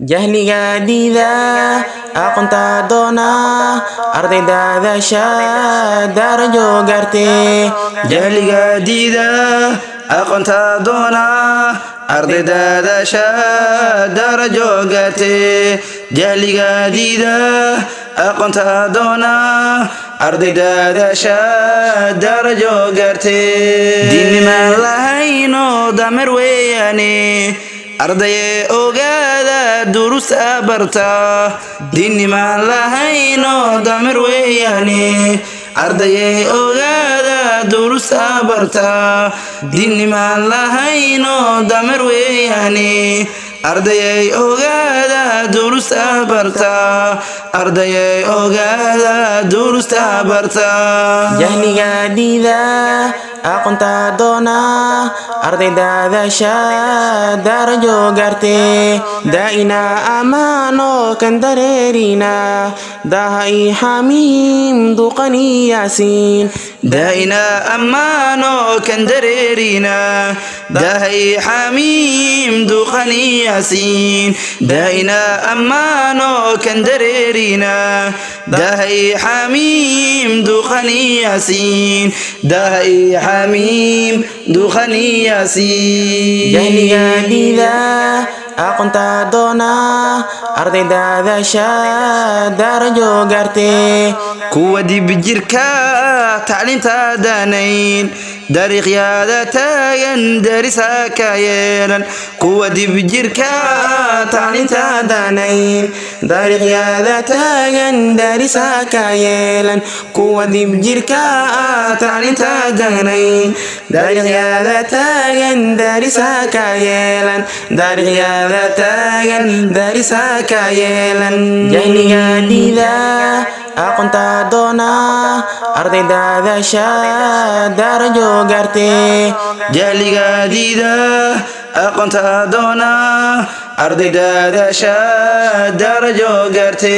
jahliga diida aqoonta doona ardaydaadasha darajo gaarte jahliga diida aqoonta doona ardaydaadasha darajo gaarte jahliga diida aqoonta doona ardaydaadasha darajo gaarte diinimaan lahayno damer weeyaane ardaye ogaada durusta barta diinimaan lahayno damer weeyaane ardaye ogaada durusta barta diinimaan lahayno damer weeyaane ardayay ogaada durusta barta ardayay ogaada durusta barta. Jahliga diida aqoonta doona ardaydaadasha darajo gaarte daa'ina ammaano kan dareerina daha i xamiim duqani yaasiin daa'ina ammaano kan dareerina dahay xamiim duqani yaasiin daa'ina ammaano kan dareerina dahay xamiim duqani yaasiin dahay xamiim duqani yaasiin jahliga diida aqoonta doona ardaydaadasha darajo gaarte kuwa dib jirka tacliinta daanayn dariiqyaada taagan darisa ka yeelan kuwa dib jirka tacliinta daanayn. Dariiqyada taagan darisa ka yeelan kuwa dib jirka tacliinta danayn dariiqyada taagan darisa ka yeelan dariiqyada taagan darisa ka yeelan jahliga diida aqoonta doona ardaydaadasha darajo gaarte jahliga diida aqoonta doona ardaydaadasha darajo gaarte